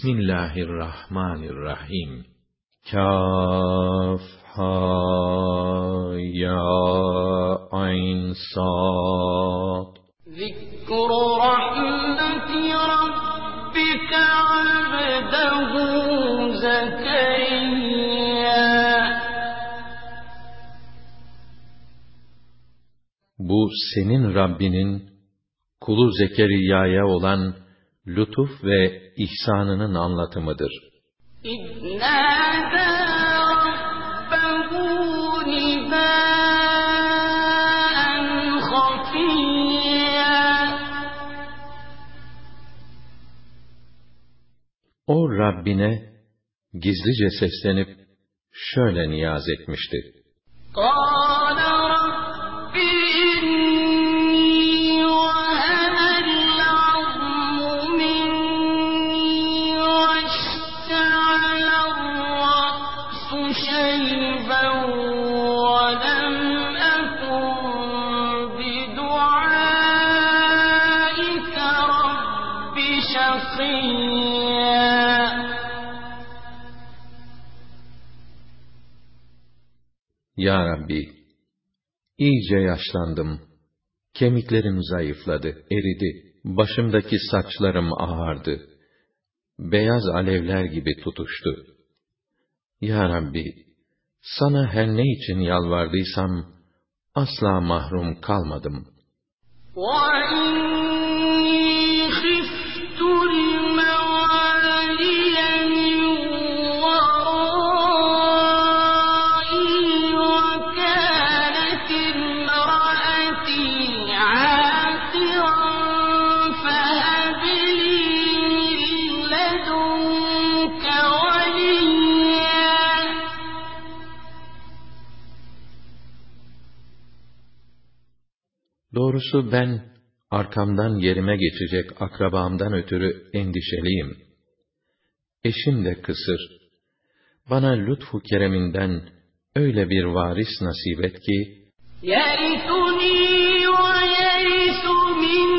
Bismillahirrahmanirrahim. Kaf ha ya ayn sad. Zikru rahmeti rabbike abdehu zekeyya. Bu senin Rabbinin kulu Zekeriya'ya olan lütuf ve ihsanının anlatımıdır. O Rabbine gizlice seslenip şöyle niyaz etmişti. Kâ Ya Rabbi, iyice yaşlandım. Kemiklerim zayıfladı, eridi. Başımdaki saçlarım ağardı. Beyaz alevler gibi tutuştu. Ya Rabbi, sana her ne için yalvardıysam, asla mahrum kalmadım. وإني Doğrusu ben, arkamdan yerime geçecek akrabamdan ötürü endişeliyim. Eşim de kısır. Bana lütfu kereminden öyle bir varis nasip et ki, يرثني ويرث من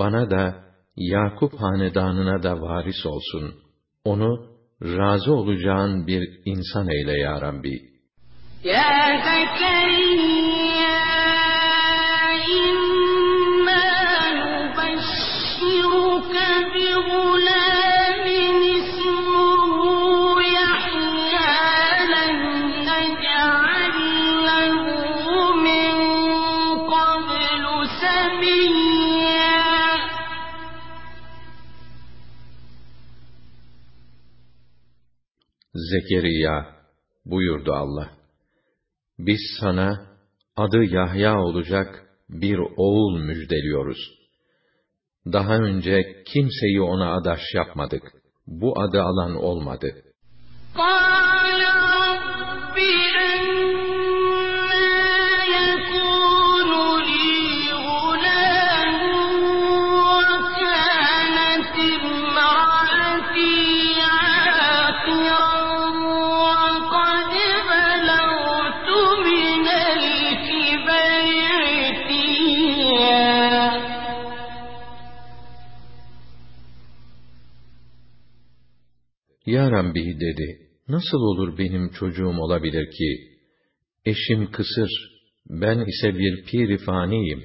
bana da Yakup hanedanına da varis olsun. Onu razı olacağın bir insan eyle ya Rabbi. Ya Zekeriya, buyurdu Allah. Biz sana adı Yahya olacak bir oğul müjdeliyoruz. Daha önce kimseyi ona adaş yapmadık. Bu adı alan olmadı. Aa! Rabbi dedi, nasıl olur benim çocuğum olabilir ki? Eşim kısır, ben ise bir pir-i faniyim.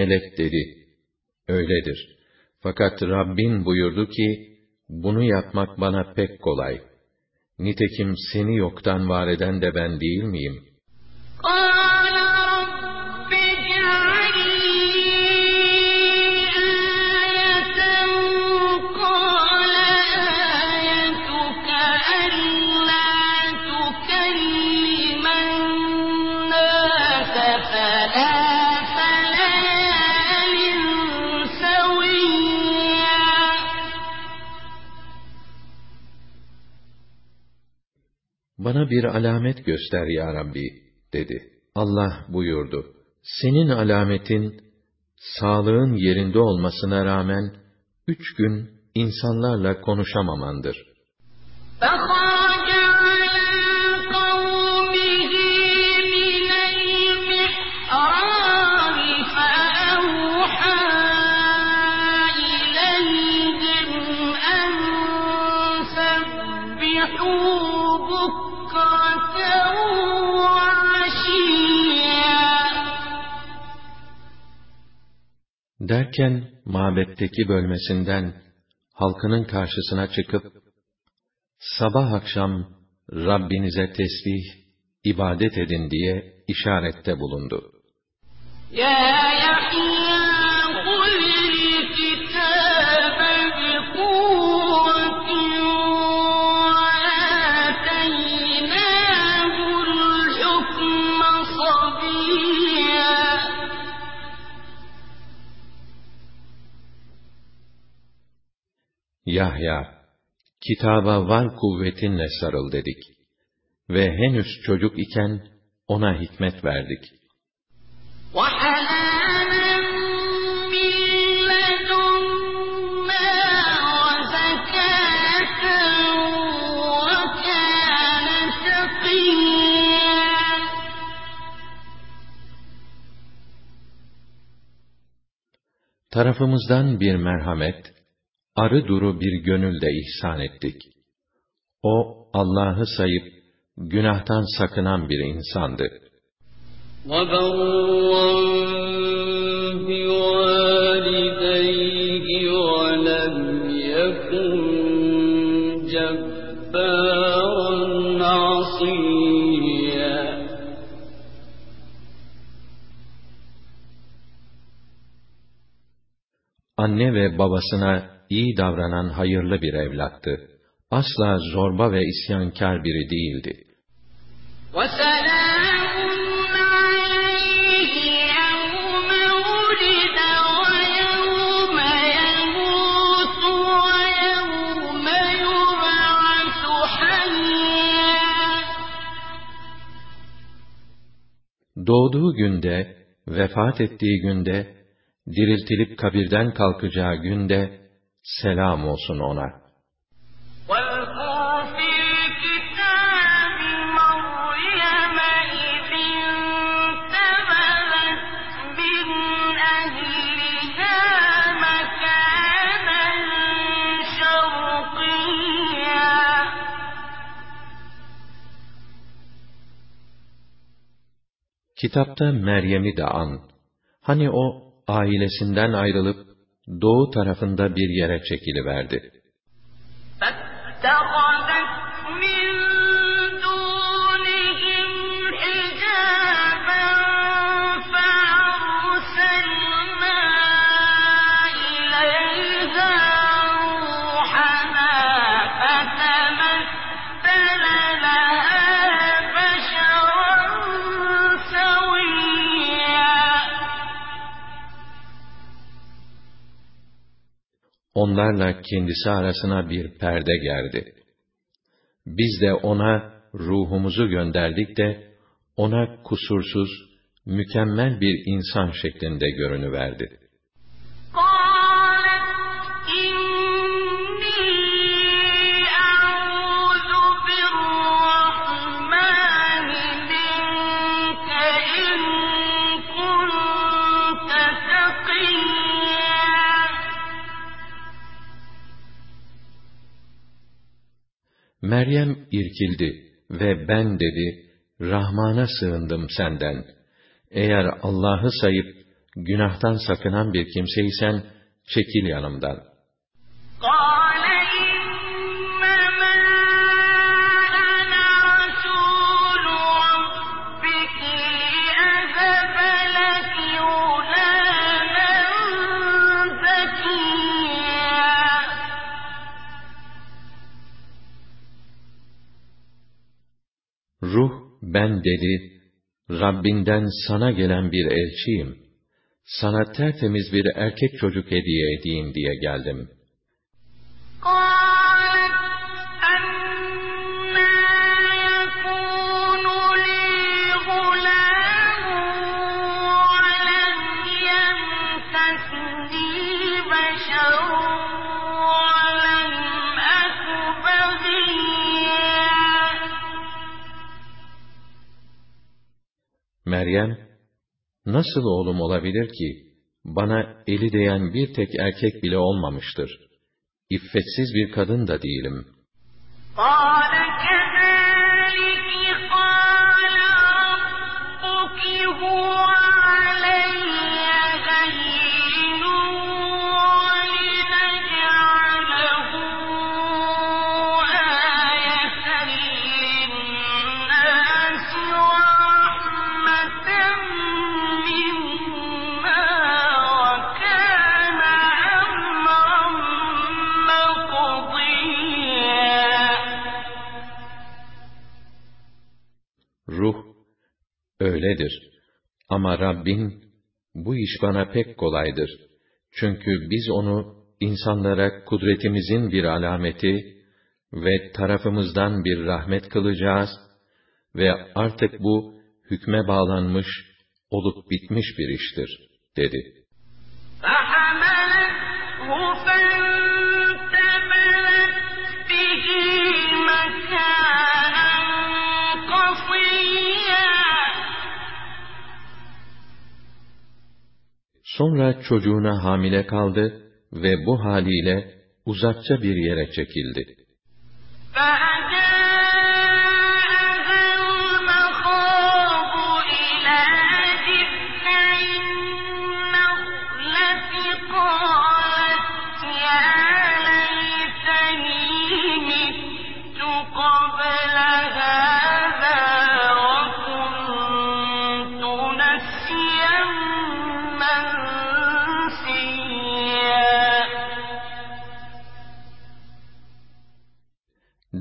Melek dedi, öyledir. Fakat Rabbin buyurdu ki, bunu yapmak bana pek kolay. Nitekim seni yoktan var eden de ben değil miyim? Aa! bana bir alamet göster ya Rabbi, dedi. Allah buyurdu, senin alametin, sağlığın yerinde olmasına rağmen, üç gün insanlarla konuşamamandır. Bakın! Derken mabetteki bölmesinden halkının karşısına çıkıp sabah akşam Rabbinize tesbih, ibadet edin diye işarette bulundu. Ya Yahya Yahya, kitaba var kuvvetinle sarıl dedik. Ve henüz çocuk iken ona hikmet verdik. Tarafımızdan bir merhamet, arı duru bir gönülde ihsan ettik. O Allah'ı sayıp günahtan sakınan bir insandı. Anne ve babasına iyi davranan hayırlı bir evlattı. Asla zorba ve isyankar biri değildi. وسلام عليه يوم ولد ويوم يموت ويوم يبعث حيا Doğduğu günde, vefat ettiği günde, diriltilip kabirden kalkacağı günde, selam olsun ona. Kitapta Meryem'i de an. Hani o ailesinden ayrılıp doğu tarafında bir yere çekiliverdi. فاتخذت Onlarla kendisi arasına bir perde gerdi. Biz de ona ruhumuzu gönderdik de, ona kusursuz, mükemmel bir insan şeklinde görünüverdi. Meryem irkildi ve ben dedi, Rahman'a sığındım senden. Eğer Allah'ı sayıp günahtan sakınan bir kimseysen, çekil yanımdan. Kâle ben dedi, Rabbinden sana gelen bir elçiyim. Sana tertemiz bir erkek çocuk hediye edeyim diye geldim. Aa! Meryem, nasıl oğlum olabilir ki, bana eli değen bir tek erkek bile olmamıştır. İffetsiz bir kadın da değilim. قَالَ öyledir. Ama Rabbin, bu iş bana pek kolaydır. Çünkü biz onu insanlara kudretimizin bir alameti ve tarafımızdan bir rahmet kılacağız ve artık bu hükme bağlanmış, olup bitmiş bir iştir, dedi. فحملته Sonra çocuğuna hamile kaldı ve bu haliyle uzakça bir yere çekildi.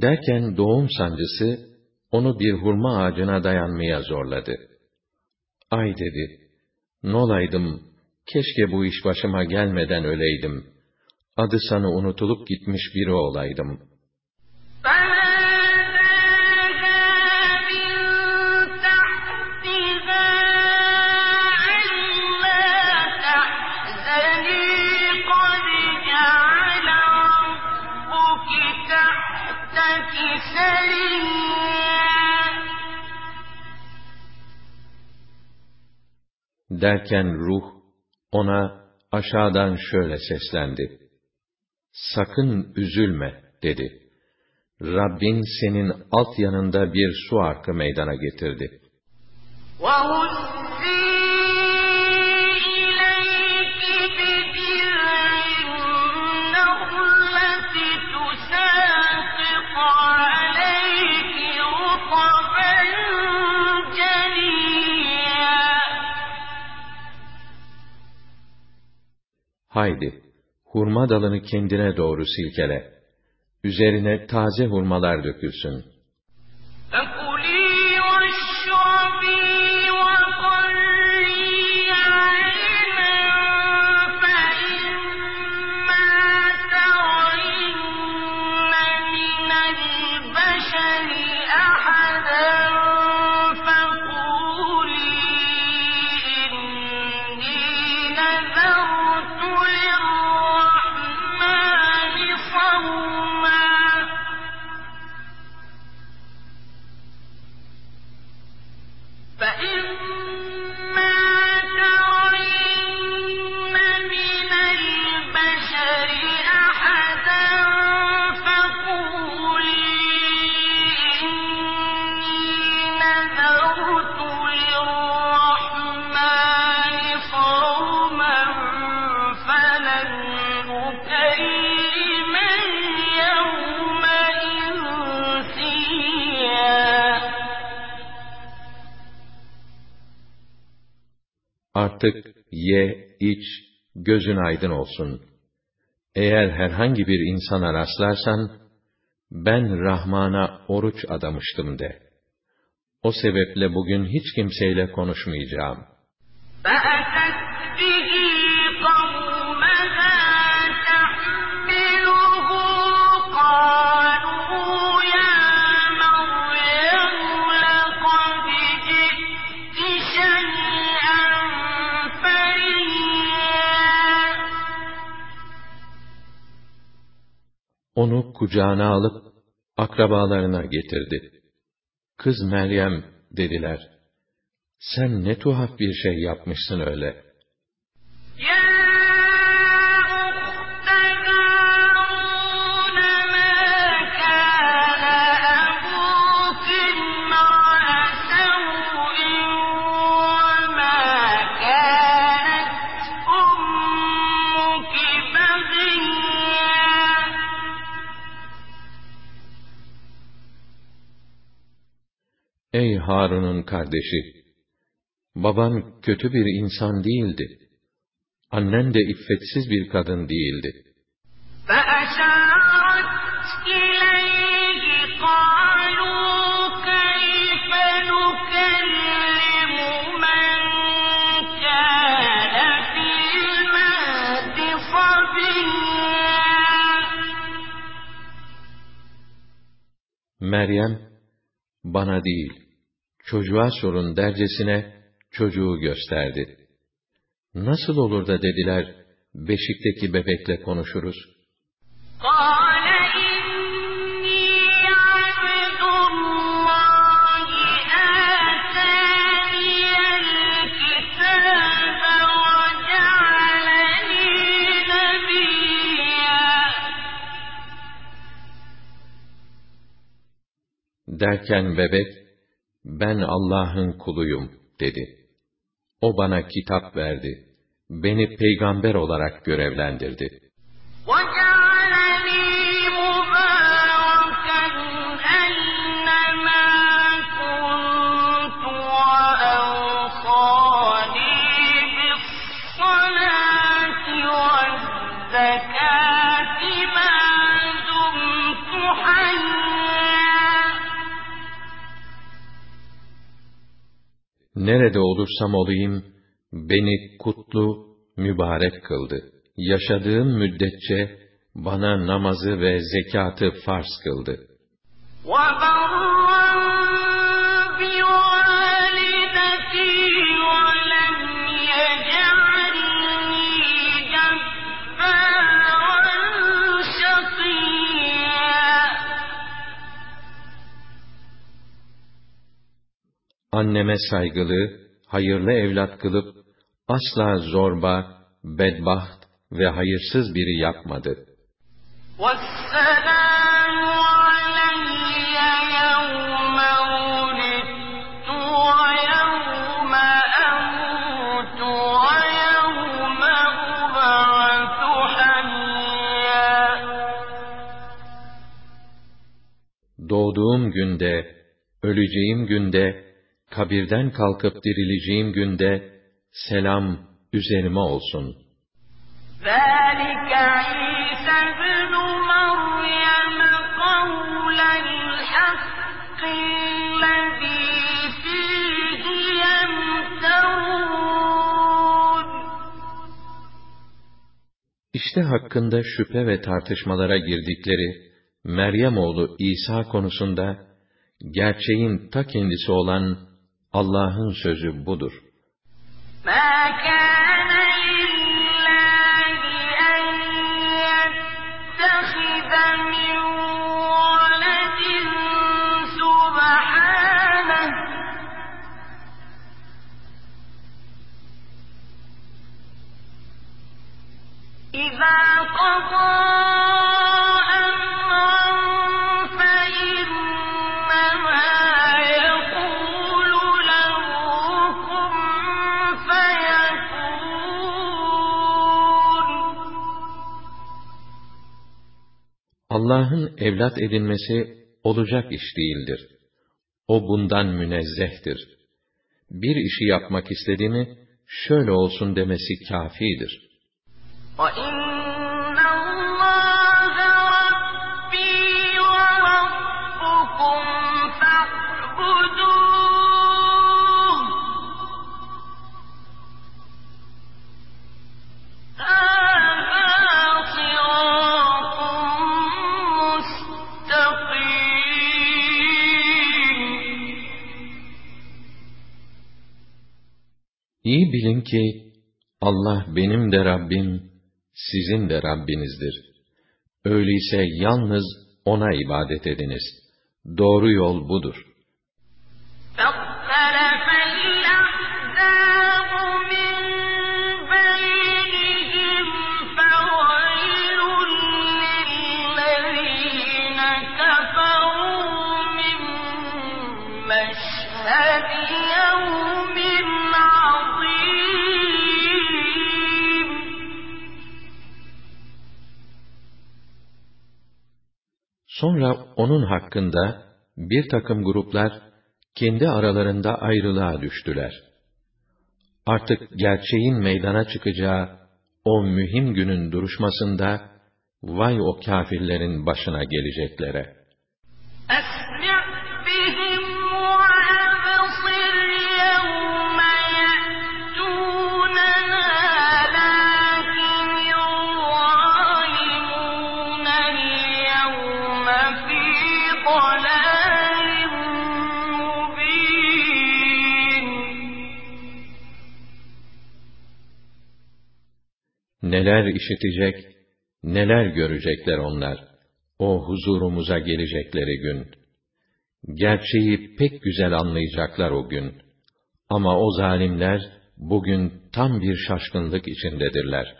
Derken doğum sancısı onu bir hurma ağacına dayanmaya zorladı. Ay dedi, nolaydım, keşke bu iş başıma gelmeden öleydim. Adı sanı unutulup gitmiş biri olaydım. Derken ruh, ona aşağıdan şöyle seslendi. Sakın üzülme, dedi. Rabbin senin alt yanında bir su arkı meydana getirdi. وهزي Haydi, hurma dalını kendine doğru silkele. Üzerine taze hurmalar dökülsün. Artık ye, iç, gözün aydın olsun. Eğer herhangi bir insana rastlarsan, ben Rahman'a oruç adamıştım de. O sebeple bugün hiç kimseyle konuşmayacağım. Onu kucağına alıp akrabalarına getirdi. Kız Meryem dediler. Sen ne tuhaf bir şey yapmışsın öyle. يا Harun'un kardeşi, baban kötü bir insan değildi. Annen de iffetsiz bir kadın değildi. Meryem, bana değil, çocuğa sorun dercesine çocuğu gösterdi. Nasıl olur da dediler, beşikteki bebekle konuşuruz. Derken bebek, ben Allah'ın kuluyum dedi. O bana kitap verdi. Beni peygamber olarak görevlendirdi. Hocam! Nerede olursam olayım, beni kutlu, mübarek kıldı. Yaşadığım müddetçe bana namazı ve zekatı farz kıldı. وبرا Anneme saygılı, hayırlı evlat kılıp, asla zorba, bedbaht ve hayırsız biri yapmadı. والسلام علي يوم ولدت ويوم أموت ويوم أبعث حيا Doğduğum günde, öleceğim günde, kabirden kalkıp dirileceğim günde, selam üzerime olsun. ذلك عيسى ابن مريم قول الحق الذي فيه يمترون İşte hakkında şüphe ve tartışmalara girdikleri Meryem oğlu İsa konusunda gerçeğin ta kendisi olan Allah'ın sözü budur. ما كان Allah'ın evlat edinmesi olacak iş değildir. O bundan münezzehtir. Bir işi yapmak istedi mi, şöyle olsun demesi kafidir. وَإِنَّ İyi bilin ki Allah benim de Rabbim, sizin de Rabbinizdir. Öyleyse yalnız O'na ibadet ediniz. Doğru yol budur. Sonra onun hakkında bir takım gruplar kendi aralarında ayrılığa düştüler. Artık gerçeğin meydana çıkacağı o mühim günün duruşmasında vay o kâfirlerin başına geleceklere. Neler işitecek, neler görecekler onlar, o huzurumuza gelecekleri gün. Gerçeği pek güzel anlayacaklar o gün. Ama o zalimler, bugün tam bir şaşkınlık içindedirler.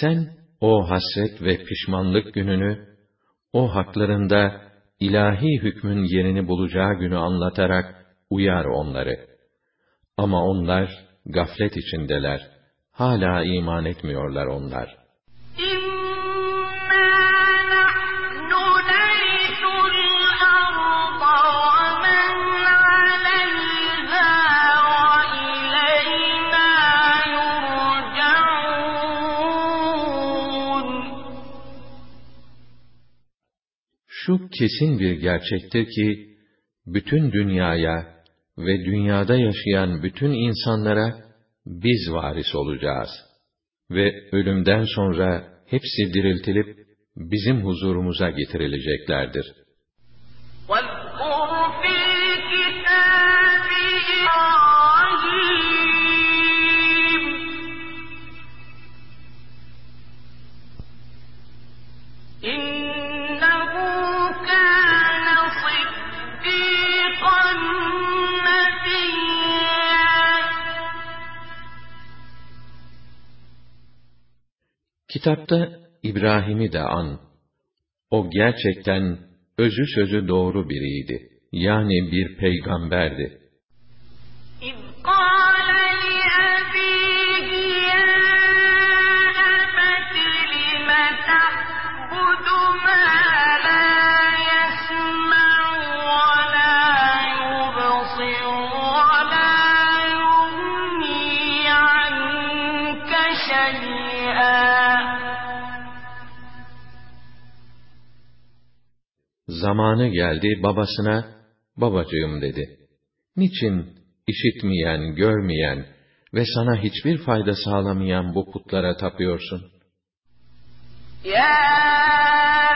Sen o hasret ve pişmanlık gününü, o haklarında ilahi hükmün yerini bulacağı günü anlatarak uyar onları. Ama onlar gaflet içindeler. Hala iman etmiyorlar onlar. Kesin bir gerçektir ki, bütün dünyaya ve dünyada yaşayan bütün insanlara biz varis olacağız. Ve ölümden sonra hepsi diriltilip bizim huzurumuza getirileceklerdir. Kitapta İbrahim'i de an. O gerçekten özü sözü doğru biriydi. Yani bir peygamberdi. Zamanı geldi babasına, babacığım dedi. Niçin işitmeyen, görmeyen ve sana hiçbir fayda sağlamayan bu putlara tapıyorsun? يا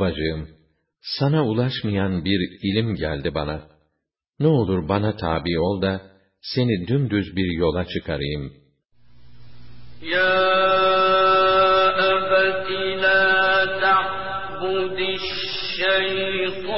Babacığım, sana ulaşmayan bir ilim geldi bana. Ne olur bana tabi ol da, seni dümdüz bir yola çıkarayım. Ya ebeti la ta'budi şeytane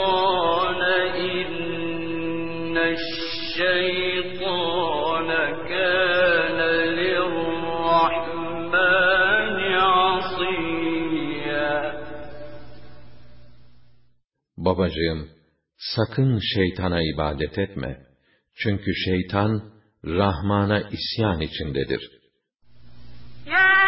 Babacığım, sakın şeytana ibadet etme. Çünkü şeytan, Rahman'a isyan içindedir. Ya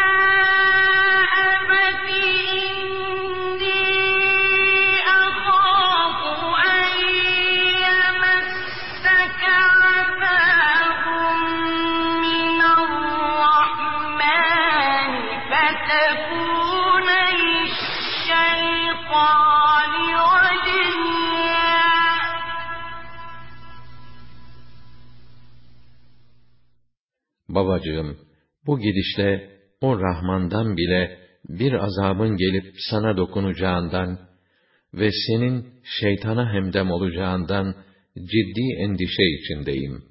Babacığım, bu gidişle o Rahman'dan bile bir azabın gelip sana dokunacağından ve senin şeytana hemdem olacağından ciddi endişe içindeyim.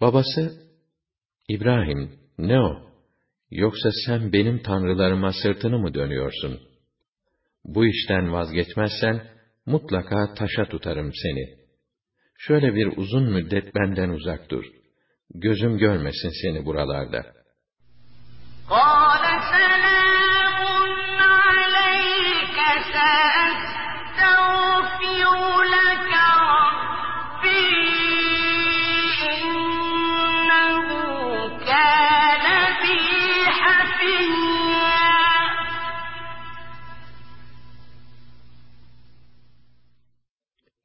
Babası, İbrahim, ne o? Yoksa sen benim tanrılarıma sırtını mı dönüyorsun? Bu işten vazgeçmezsen, mutlaka taşa tutarım seni. Şöyle bir uzun müddet benden uzak dur. Gözüm görmesin seni buralarda. قَالَ سَلَامٌ عَلَيْكَ سَأَسْتَغْفِرُ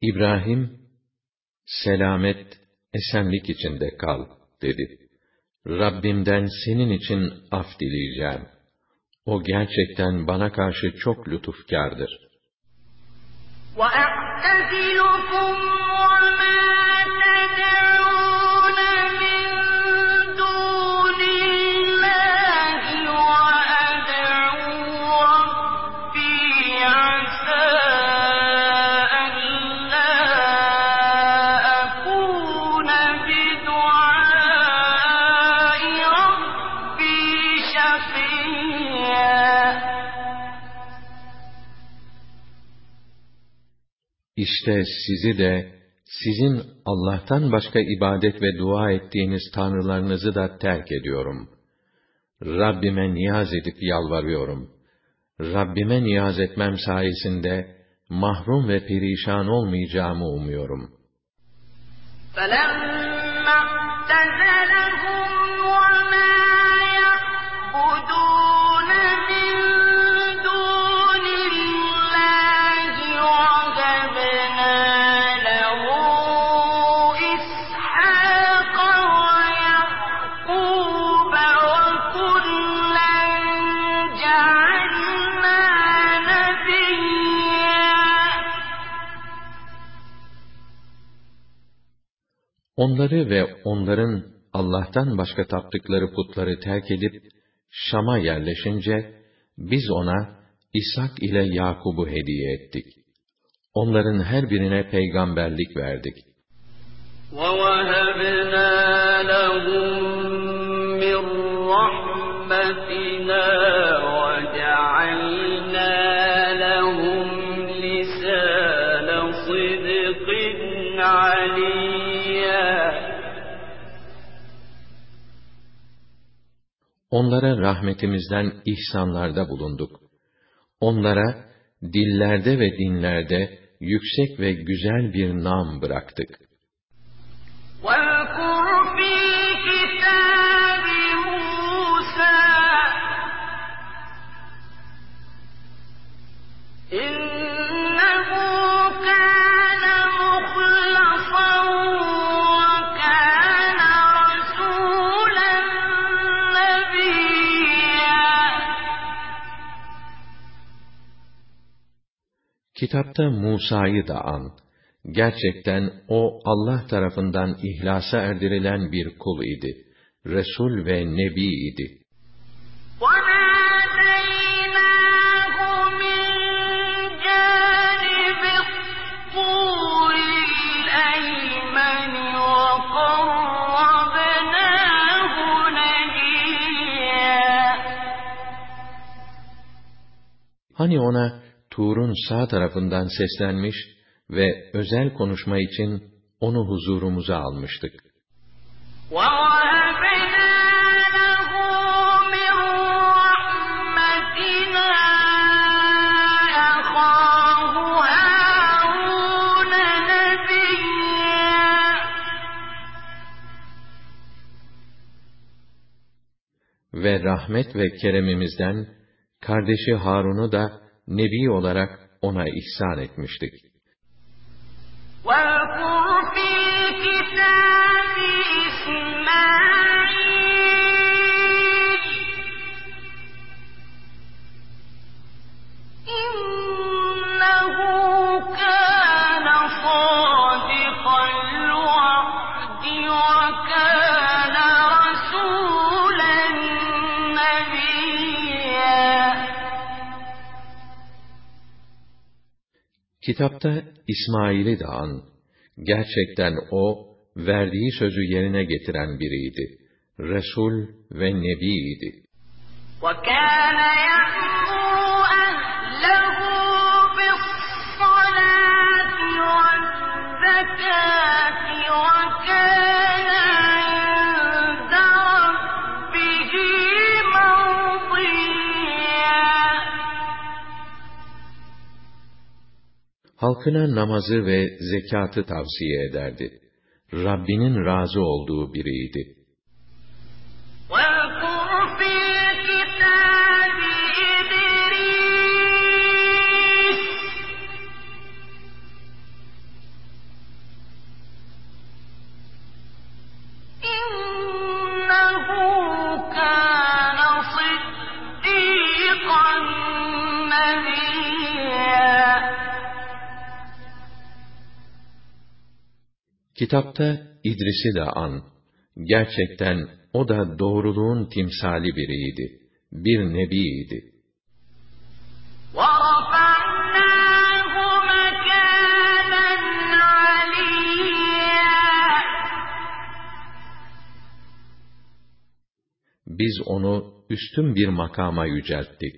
İbrahim, selamet, esenlik içinde kal, dedi. Rabbimden senin için af dileyeceğim. O gerçekten bana karşı çok lütufkardır. وَأَعْتَزِلُكُمْ وَمَا İşte sizi de, sizin Allah'tan başka ibadet ve dua ettiğiniz tanrılarınızı da terk ediyorum. Rabbime niyaz edip yalvarıyorum. Rabbime niyaz etmem sayesinde, mahrum ve perişan olmayacağımı umuyorum. فَلَمَّا Onları ve onların Allah'tan başka taptıkları putları terk edip Şam'a yerleşince biz ona İshak ile Yakub'u hediye ettik. Onların her birine peygamberlik verdik. وَوَهَبْنَا لَهُم مِّن رَّحْمَتِنَا Onlara rahmetimizden ihsanlarda bulunduk. Onlara dillerde ve dinlerde yüksek ve güzel bir nam bıraktık. إِنَّهُ Kitapta Musa'yı da an. Gerçekten o Allah tarafından ihlasa erdirilen bir kul idi. Resul ve Nebi idi. Hani ona Tur'un sağ tarafından seslenmiş ve özel konuşma için onu huzurumuza almıştık. Ve rahmet ve keremimizden kardeşi Harun'u da nebi olarak ona ihsan etmiştik. Kitapta İsmail'i de an. Gerçekten o, verdiği sözü yerine getiren biriydi. Resul ve Nebi'ydi. وَكَانَ halkına namazı ve zekatı tavsiye ederdi. Rabbinin razı olduğu biriydi. Kitapta İdris'i de an. Gerçekten o da doğruluğun timsali biriydi. Bir nebiydi. Biz onu üstün bir makama yücelttik.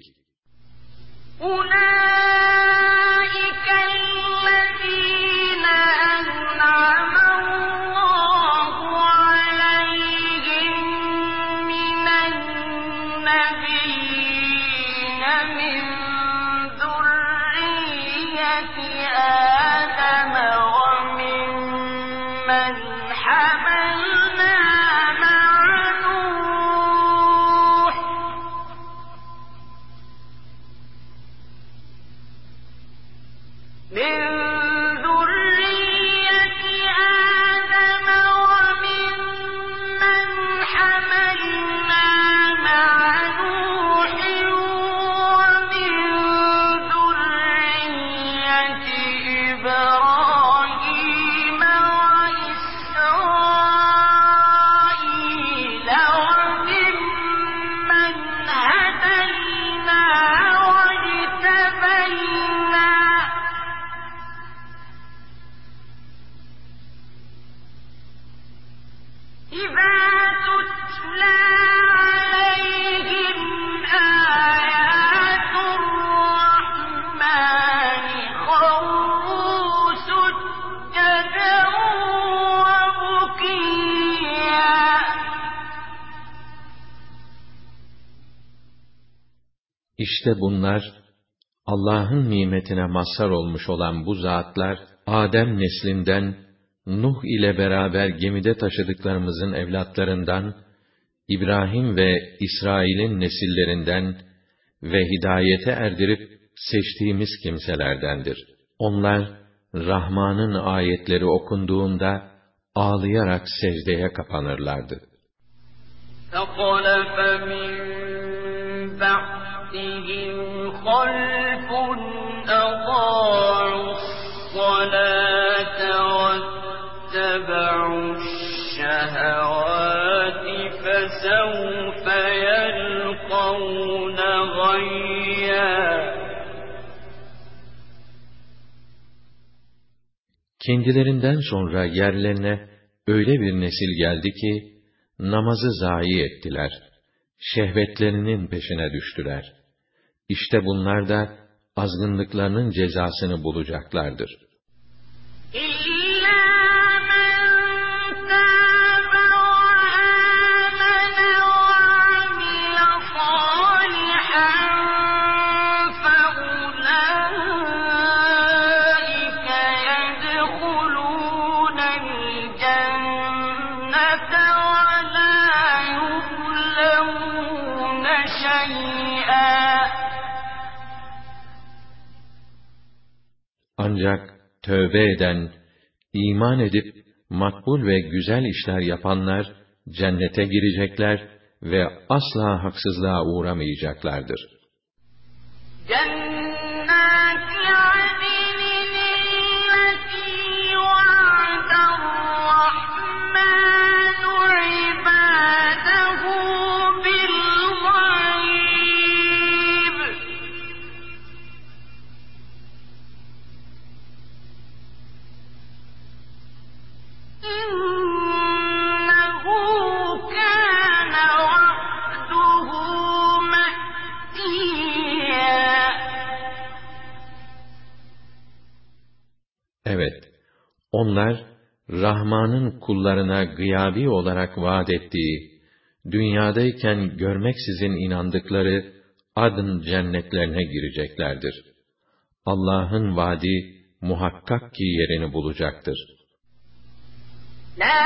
سيئات İşte bunlar, Allah'ın nimetine mazhar olmuş olan bu zatlar, Adem neslinden, Nuh ile beraber gemide taşıdıklarımızın evlatlarından, İbrahim ve İsrail'in nesillerinden ve hidayete erdirip seçtiğimiz kimselerdendir. Onlar, Rahman'ın ayetleri okunduğunda, ağlayarak secdeye kapanırlardı. فَخَلَفَ مِنْ بَعْدِهِمْ خَلْفٌ أضاعوا الصلاة واتبعوا الشهوات فسوف يلقون غيا Kendilerinden sonra yerlerine öyle bir nesil geldi ki, namazı zayi ettiler. Şehvetlerinin peşine düştüler. İşte bunlar da azgınlıklarının cezasını bulacaklardır. Ancak tövbe eden, iman edip makbul ve güzel işler yapanlar cennete girecekler ve asla haksızlığa uğramayacaklardır. Rahman'ın kullarına gıyabi olarak vaat ettiği, dünyadayken görmeksizin inandıkları adın cennetlerine gireceklerdir. Allah'ın vaadi muhakkak ki yerini bulacaktır. لا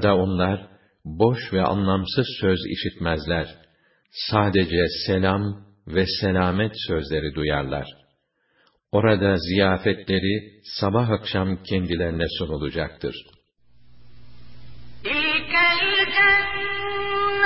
Onlarda onlar, boş ve anlamsız söz işitmezler. Sadece selam ve selamet sözleri duyarlar. Orada ziyafetleri sabah akşam kendilerine sunulacaktır. İlkel cennetul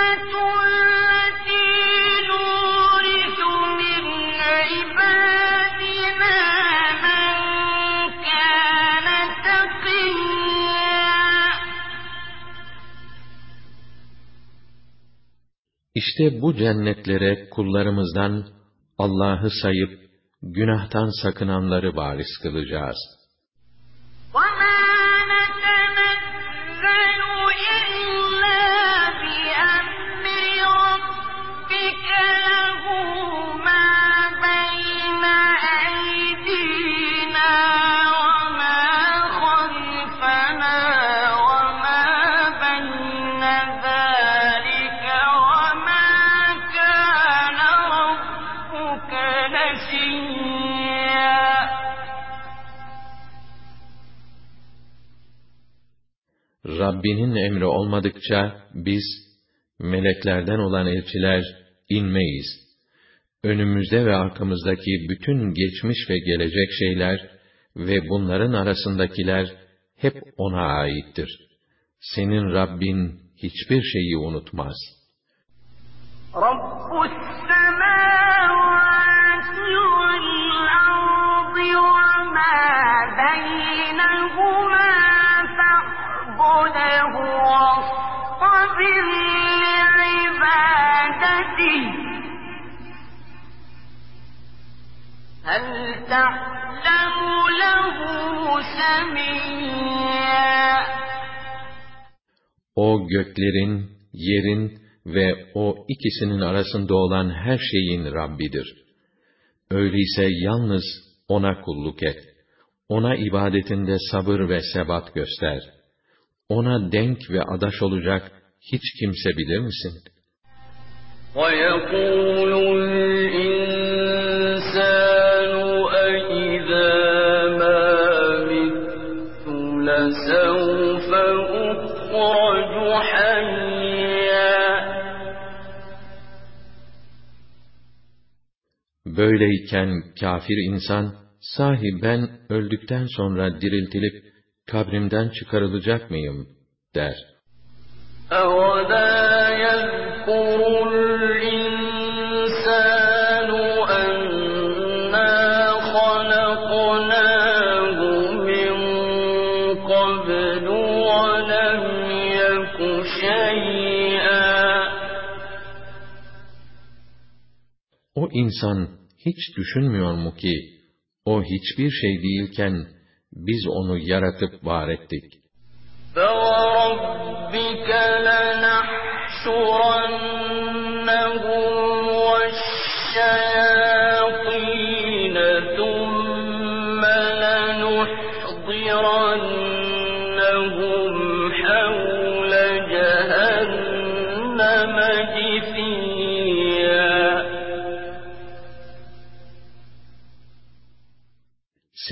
İşte bu cennetlere kullarımızdan Allah'ı sayıp günahtan sakınanları varis kılacağız. نسيا Rabbinin emri olmadıkça biz, meleklerden olan elçiler, inmeyiz. Önümüzde ve arkamızdaki bütün geçmiş ve gelecek şeyler ve bunların arasındakiler hep O'na aittir. Senin Rabbin hiçbir şeyi unutmaz. رب هل تعلم له سميا O göklerin, yerin ve o ikisinin arasında olan her şeyin Rabbidir. Öyleyse yalnız O'na kulluk et. O'na ibadetinde sabır ve sebat göster. O'na denk ve adaş olacak hiç kimse bilir misin? ويقول Böyleyken kafir insan, sahi ben öldükten sonra diriltilip kabrimden çıkarılacak mıyım der. أَوَلَا يَذْكُرُ الْإِنسَانُ أَنَّا خَلَقْنَاهُ مِن قَبْلُ وَلَمْ يَكُ شَيْئًا O insan hiç düşünmüyor mu ki, o hiçbir şey değilken, biz onu yaratıp var ettik. فَوَرَبِّكَ لَنَحْشُرَنَّهُمْ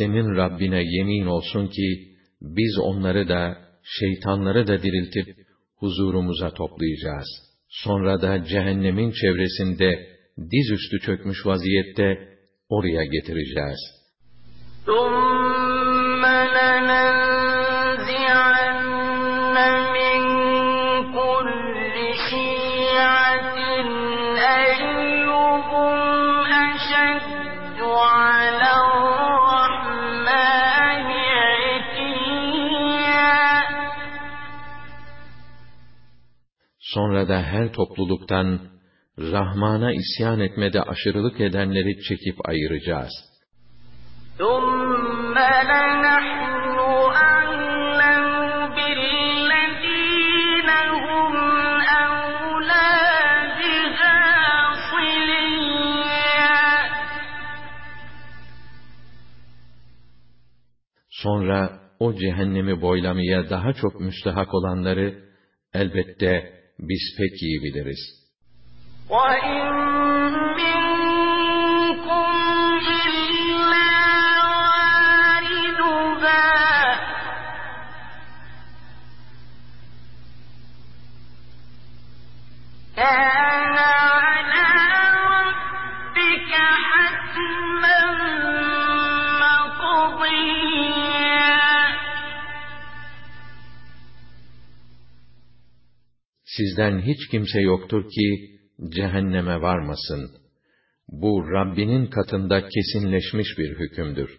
Senin Rabbine yemin olsun ki, biz onları da, şeytanları da diriltip, huzurumuza toplayacağız. Sonra da cehennemin çevresinde, dizüstü çökmüş vaziyette, oraya getireceğiz. ثُمَّ Sonra da her topluluktan, Rahman'a isyan etmede aşırılık edenleri çekip ayıracağız. ثُمَّ لَنَحْنُ أَعْلَمُ بِالَّذِينَ هُمْ أَوْلَىٰ بِهَا صِلِيًّا Sonra o cehennemi boylamaya daha çok müstehak olanları, elbette biz pek iyi biliriz. Yeah. Sizden hiç kimse yoktur ki, cehenneme varmasın. Bu Rabbinin katında kesinleşmiş bir hükümdür.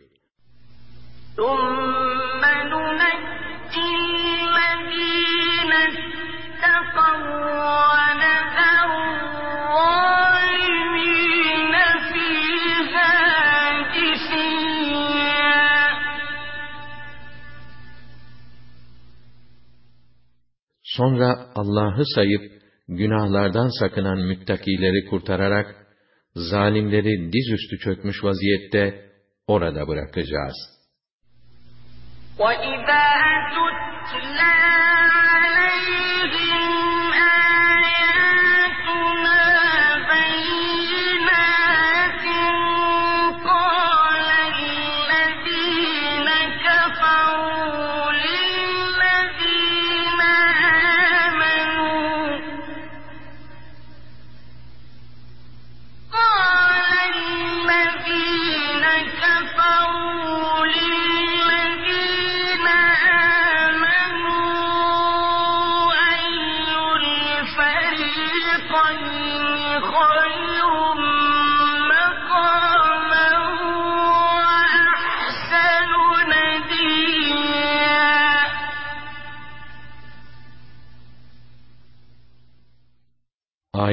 Sonra Allah'ı sayıp, günahlardan sakınan müttakileri kurtararak, zalimleri dizüstü çökmüş vaziyette orada bırakacağız. وَإِذَا تُتْلَىٰ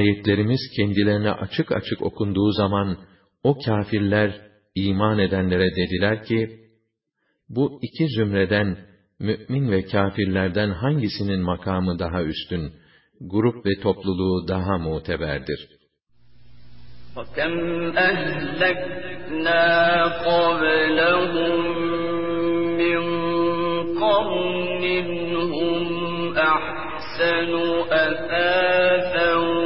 Ayetlerimiz kendilerine açık açık okunduğu zaman, o kâfirler, iman edenlere dediler ki, bu iki zümreden, mü'min ve kâfirlerden hangisinin makamı daha üstün, grup ve topluluğu daha muteberdir? وَكَمْ أَهْلَكْنَا قَبْلَهُم مِّن قَرْنٍ هُمْ أَحْسَنُ أَثَاثًا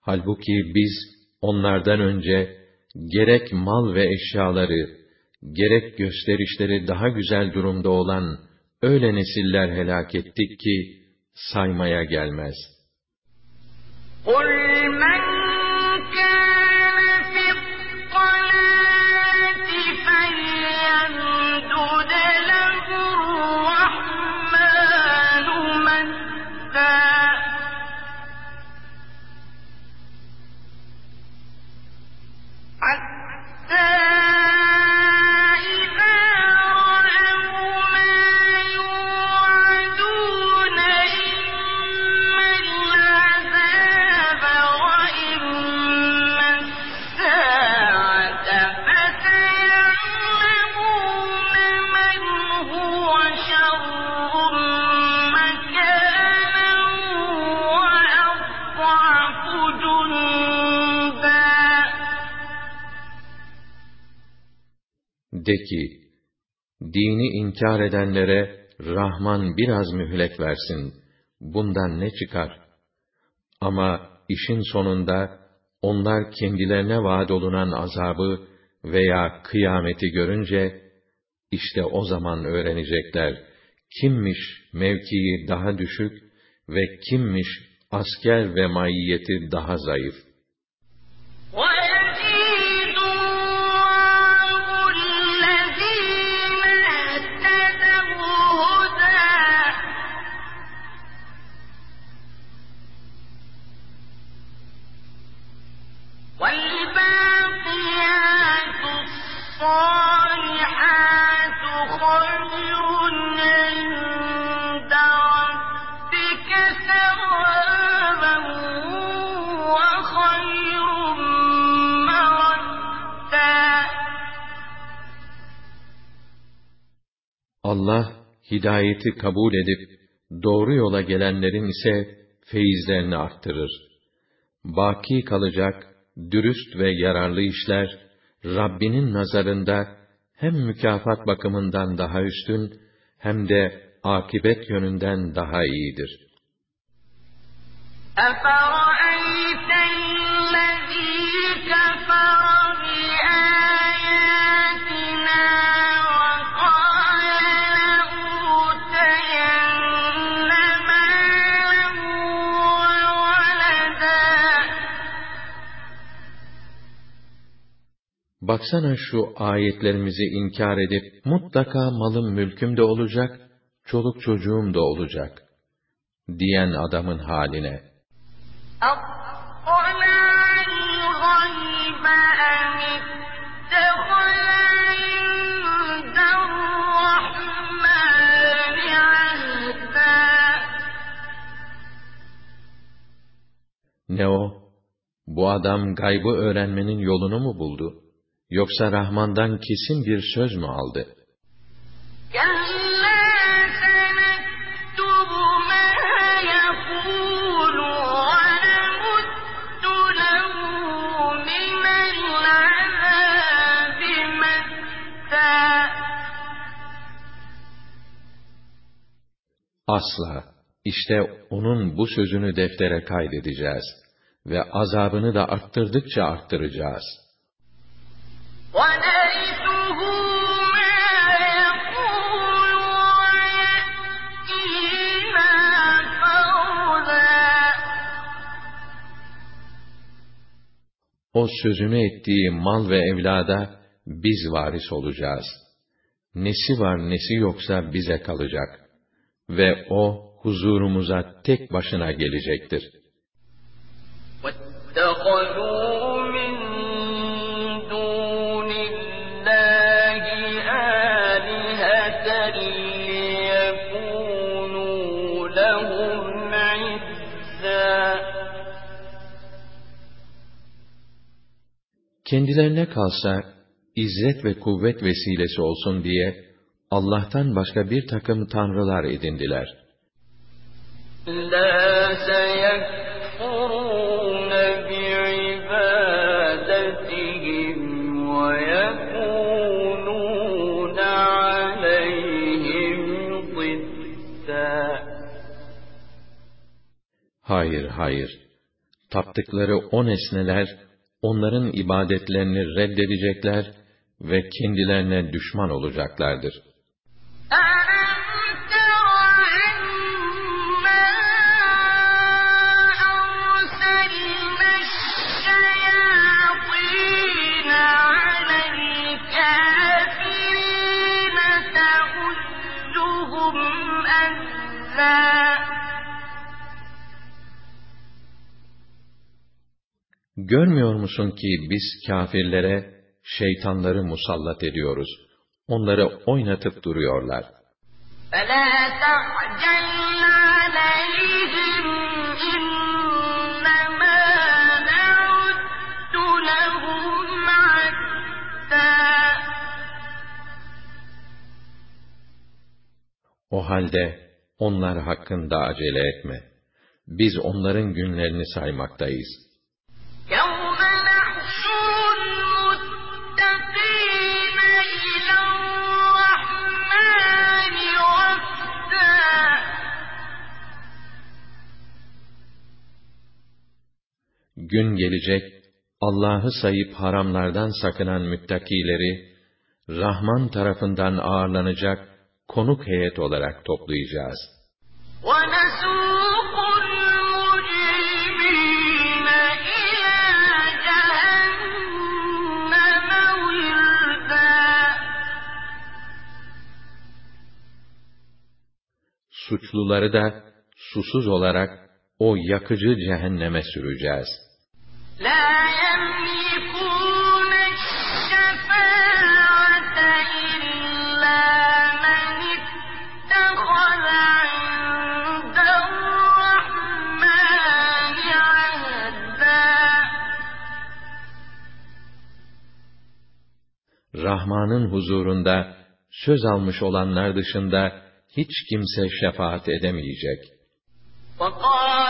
Halbuki biz onlardan önce gerek mal ve eşyaları, gerek gösterişleri daha güzel durumda olan öyle nesiller helak ettik ki saymaya gelmez. قُلْ مَنْ كَانَ De ki, dini inkar edenlere Rahman biraz mühlet versin. Bundan ne çıkar? Ama işin sonunda onlar kendilerine vaad olunan azabı veya kıyameti görünce, işte o zaman öğrenecekler, kimmiş mevkii daha düşük ve kimmiş asker ve maiyeti daha zayıf. What? hidayeti kabul edip doğru yola gelenlerin ise feyizlerini arttırır. Baki kalacak dürüst ve yararlı işler Rabbinin nazarında hem mükafat bakımından daha üstün hem de akibet yönünden daha iyidir. أَفَرَأَيْتَ الَّذِي كَفَرَ baksana şu ayetlerimizi inkar edip, mutlaka malım mülküm de olacak, çoluk çocuğum da olacak, diyen adamın haline. Ne o? Bu adam gaybı öğrenmenin yolunu mu buldu? Yoksa Rahman'dan kesin bir söz mü aldı? Asla. İşte onun bu sözünü deftere kaydedeceğiz ve azabını da arttırdıkça arttıracağız.'' O sözünü ettiği mal ve evlada biz varis olacağız. Nesi var nesi yoksa bize kalacak. Ve o huzurumuza tek başına gelecektir. وَاتَّخَذُوا لَهُمْ عِزًّا Kendilerine kalsa, izzet ve kuvvet vesilesi olsun diye, Allah'tan başka bir takım tanrılar edindiler. لَا سَيَكْفُرُونَ Hayır, hayır. Taptıkları o nesneler, onların ibadetlerini reddedecekler ve kendilerine düşman olacaklardır.'' Thank Görmüyor musun ki biz kâfirlere şeytanları musallat ediyoruz. Onları oynatıp duruyorlar. فَلَا تَعْجَلْ عَلَيْهِمْ إِنَّمَا نَعُدُّ لَهُمْ عَدًّا O halde onlar hakkında acele etme. Biz onların günlerini saymaktayız. Gün gelecek, Allah'ı sayıp haramlardan sakınan müttakileri, Rahman tarafından ağırlanacak konuk heyet olarak toplayacağız. وَنَسُوقُ الْمُجْرِمِينَ إِلَى جَهَنَّمَ وِرْدًا Suçluları da susuz olarak o yakıcı cehenneme süreceğiz. Rahman'ın huzurunda söz almış olanlar dışında hiç kimse şefaat edemeyecek. وَقَالُوا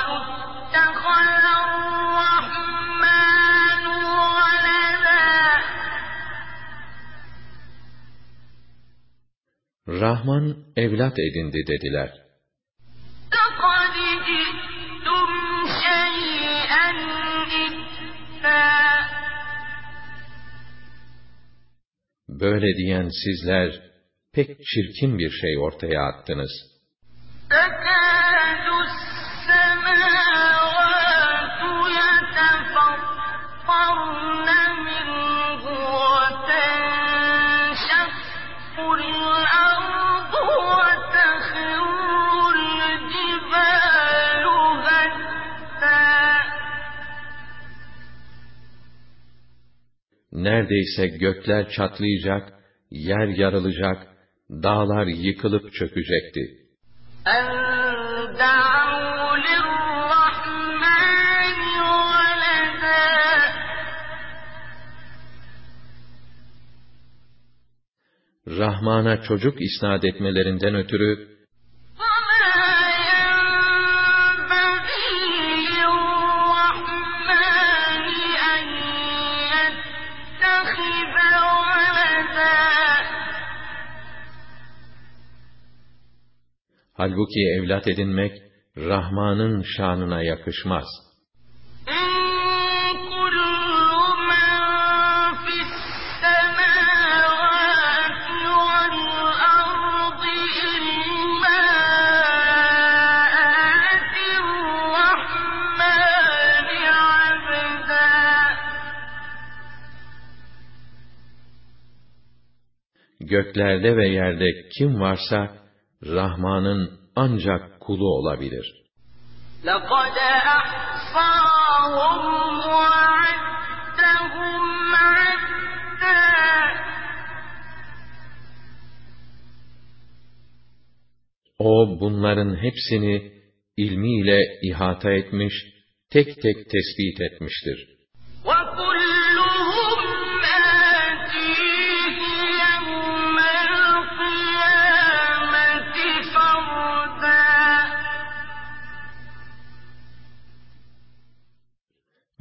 Rahman evlat edindi dediler. Böyle diyen sizler pek çirkin bir şey ortaya attınız. neredeyse gökler çatlayacak, yer yarılacak, dağlar yıkılıp çökecekti. Rahman'a çocuk isnat etmelerinden ötürü, Halbuki evlat edinmek, Rahman'ın şanına yakışmaz. Göklerde ve yerde kim varsa, Rahman'ın ancak kulu olabilir. لَقَدْ أَحْصَاهُمْ وَعَدَّهُمْ عَدًّا O bunların hepsini ilmiyle ihata etmiş, tek tek tespit etmiştir.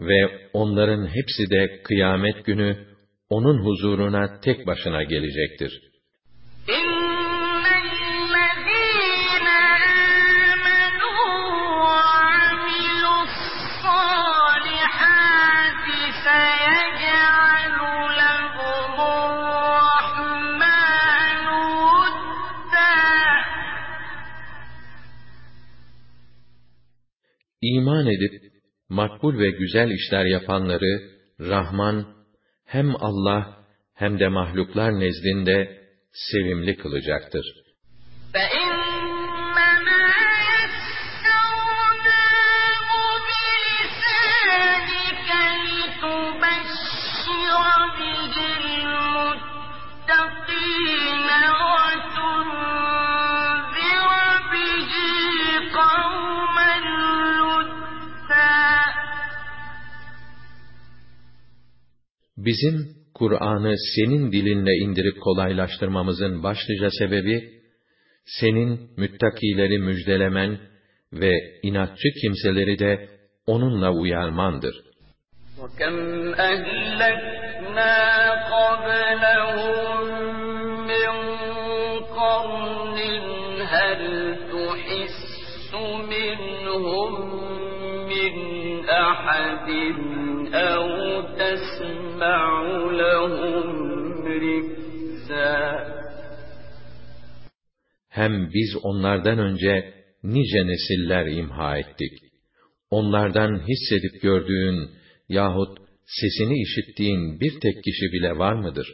ve onların hepsi de kıyamet günü onun huzuruna tek başına gelecektir. İman edip makbul ve güzel işler yapanları Rahman hem Allah hem de mahluklar nezdinde sevimli kılacaktır. Bizim Kur'an'ı senin dilinle indirip kolaylaştırmamızın başlıca sebebi, senin müttakileri müjdelemen ve inatçı kimseleri de onunla uyarmandır. وَكَمْ أَهْلَكْنَا قَبْلَهُم مِّن قَرْنٍ هَلْ تُحِسُّ مِنْهُم مِّنْ أَحَدٍ أَوْ تَسْمَعُ لَهُمْ رِكْزًا Hem biz onlardan önce nice nesiller imha ettik. Onlardan hissedip gördüğün yahut sesini işittiğin bir tek kişi bile var mıdır?